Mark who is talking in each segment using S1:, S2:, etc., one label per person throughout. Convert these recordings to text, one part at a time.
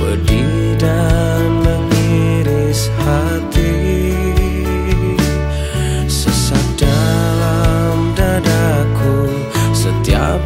S1: pedih dan mengiris hati. Sesat dalam dadaku setiap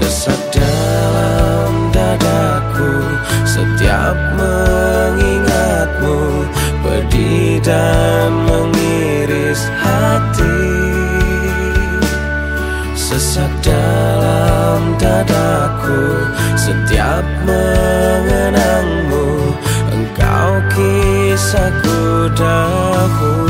S1: Sesat dalam dadaku. Setiap mengingatmu Pedih dan mengiris hati. Sesat dalam dadaku Setiap mengenangmu Engkau kisahku dahulu.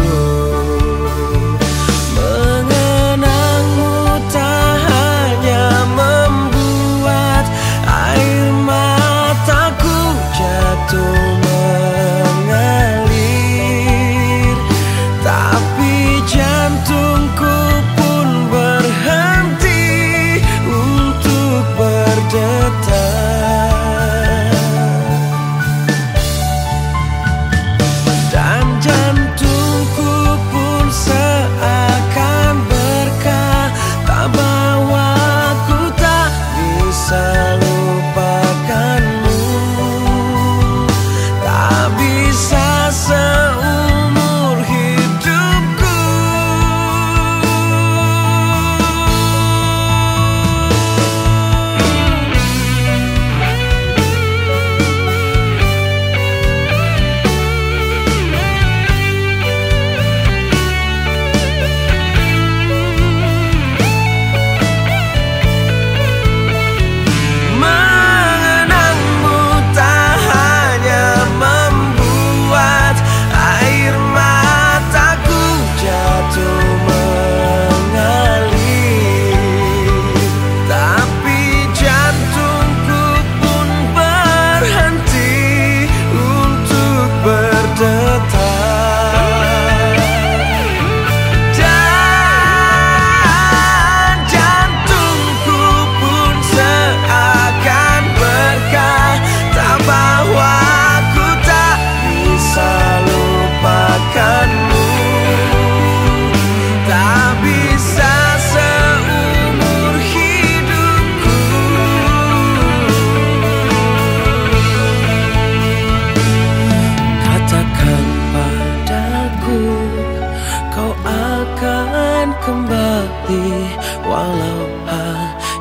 S1: ဝါလောဟာ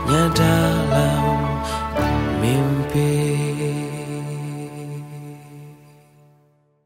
S1: ညတာ